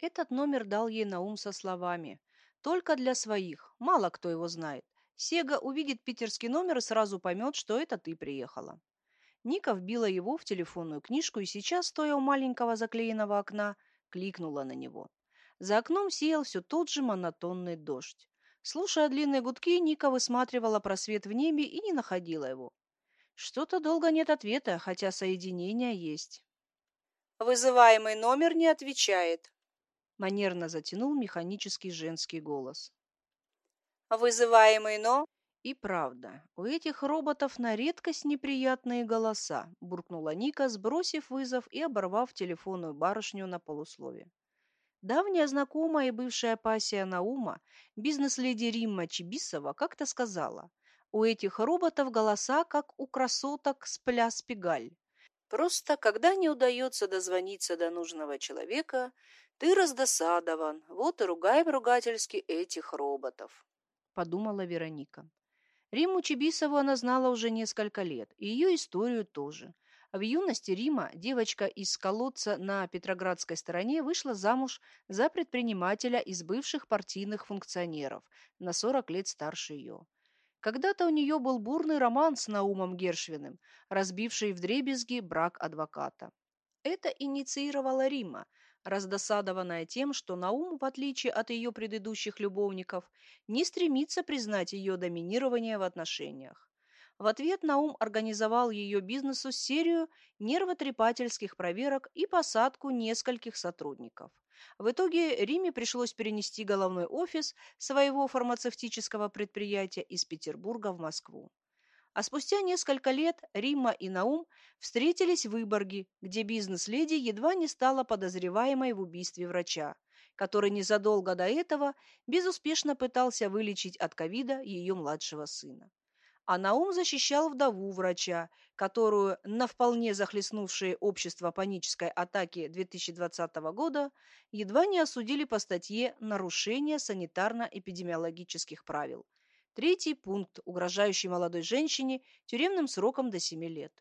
Этот номер дал ей Наум со словами «Только для своих, мало кто его знает. Сега увидит питерский номер и сразу поймет, что это ты приехала». Ника вбила его в телефонную книжку и сейчас, стоя у маленького заклеенного окна, кликнула на него. За окном сиял все тот же монотонный дождь. Слушая длинные гудки, Ника высматривала просвет в небе и не находила его. Что-то долго нет ответа, хотя соединение есть. Вызываемый номер не отвечает. Манерно затянул механический женский голос. Вызываемый но... И правда, у этих роботов на редкость неприятные голоса, буркнула Ника, сбросив вызов и оборвав телефонную барышню на полуслове. Давняя знакомая и бывшая пассия Наума, бизнес-леди Римма Чибисова, как-то сказала, у этих роботов голоса, как у красоток с пляс Пегаль. Просто, когда не удается дозвониться до нужного человека, ты раздосадован, вот и ругаем ругательски этих роботов, подумала Вероника. Риму Чебисову она знала уже несколько лет, и ее историю тоже. В юности Рима, девочка из колодца на Петроградской стороне, вышла замуж за предпринимателя из бывших партийных функционеров, на 40 лет старше ее. Когда-то у нее был бурный роман с Наумом Гершвиным, разбивший вдребезги брак адвоката. Это инициировала Рима, раздосадованная тем, что Наум, в отличие от ее предыдущих любовников, не стремится признать ее доминирование в отношениях. В ответ Наум организовал ее бизнесу серию нервотрепательских проверок и посадку нескольких сотрудников. В итоге Риме пришлось перенести головной офис своего фармацевтического предприятия из Петербурга в Москву. А спустя несколько лет Римма и Наум встретились в Выборге, где бизнес-леди едва не стала подозреваемой в убийстве врача, который незадолго до этого безуспешно пытался вылечить от ковида ее младшего сына. А Наум защищал вдову врача, которую на вполне захлестнувшее общество панической атаки 2020 года едва не осудили по статье «Нарушение санитарно-эпидемиологических правил», Третий пункт, угрожающий молодой женщине тюремным сроком до 7 лет.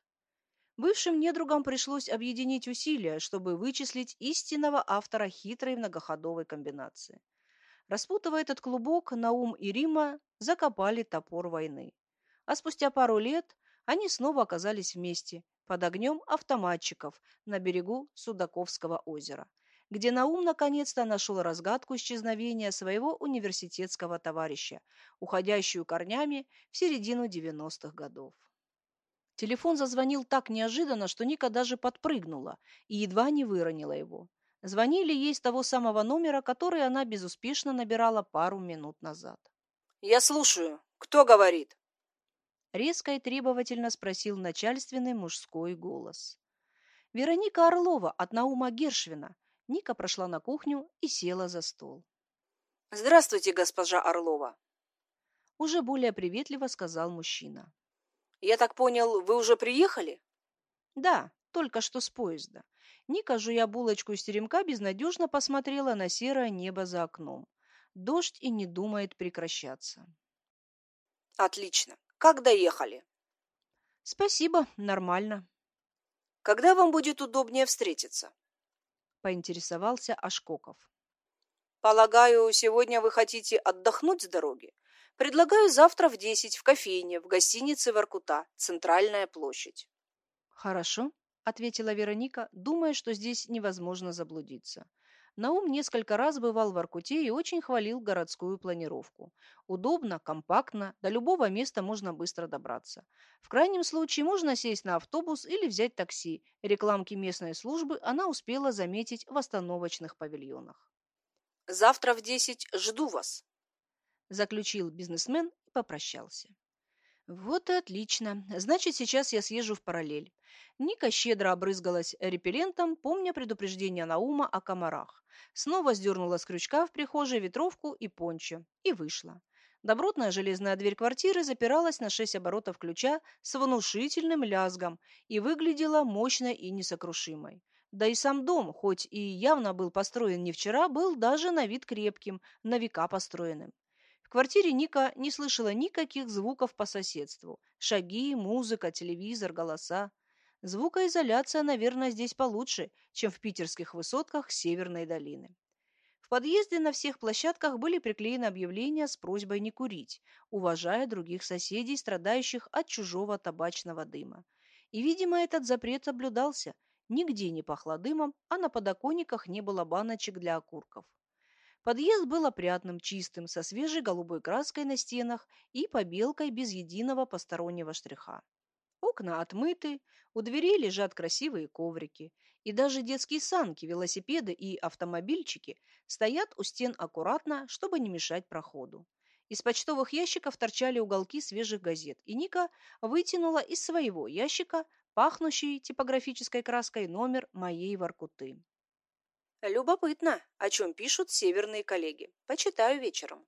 Бывшим недругам пришлось объединить усилия, чтобы вычислить истинного автора хитрой многоходовой комбинации. Распутывая этот клубок, Наум и Рима закопали топор войны. А спустя пару лет они снова оказались вместе, под огнем автоматчиков на берегу Судаковского озера – где Наум наконец-то нашел разгадку исчезновения своего университетского товарища, уходящую корнями в середину 90-х годов. Телефон зазвонил так неожиданно, что Ника даже подпрыгнула и едва не выронила его. Звонили ей с того самого номера, который она безуспешно набирала пару минут назад. «Я слушаю. Кто говорит?» Резко и требовательно спросил начальственный мужской голос. «Вероника Орлова от Наума Гершвина. Ника прошла на кухню и села за стол. «Здравствуйте, госпожа Орлова!» Уже более приветливо сказал мужчина. «Я так понял, вы уже приехали?» «Да, только что с поезда». Ника, жуя булочку из теремка, безнадежно посмотрела на серое небо за окном. Дождь и не думает прекращаться. «Отлично. Как доехали?» «Спасибо, нормально». «Когда вам будет удобнее встретиться?» поинтересовался Ашкоков. Полагаю, сегодня вы хотите отдохнуть с дороги? Предлагаю завтра в десять в кофейне в гостинице Воркута, Центральная площадь. Хорошо, ответила Вероника, думая, что здесь невозможно заблудиться. Наум несколько раз бывал в Аркуте и очень хвалил городскую планировку. Удобно, компактно, до любого места можно быстро добраться. В крайнем случае можно сесть на автобус или взять такси. Рекламки местной службы она успела заметить в остановочных павильонах. «Завтра в десять жду вас», – заключил бизнесмен и попрощался. Вот и отлично. Значит, сейчас я съезжу в параллель. Ника щедро обрызгалась репеллентом, помня предупреждение Наума о комарах. Снова сдернула с крючка в прихожей ветровку и пончо и вышла. Добротная железная дверь квартиры запиралась на шесть оборотов ключа с внушительным лязгом и выглядела мощной и несокрушимой. Да и сам дом, хоть и явно был построен не вчера, был даже на вид крепким, на века построенным. Квартире Ника не слышала никаких звуков по соседству. Шаги, музыка, телевизор, голоса. Звукоизоляция, наверное, здесь получше, чем в питерских высотках Северной долины. В подъезде на всех площадках были приклеены объявления с просьбой не курить, уважая других соседей, страдающих от чужого табачного дыма. И, видимо, этот запрет соблюдался. Нигде не пахло дымом, а на подоконниках не было баночек для окурков. Подъезд был опрятным, чистым, со свежей голубой краской на стенах и побелкой без единого постороннего штриха. Окна отмыты, у дверей лежат красивые коврики, и даже детские санки, велосипеды и автомобильчики стоят у стен аккуратно, чтобы не мешать проходу. Из почтовых ящиков торчали уголки свежих газет, и Ника вытянула из своего ящика пахнущий типографической краской номер моей Воркуты. Любопытно, о чем пишут северные коллеги. Почитаю вечером.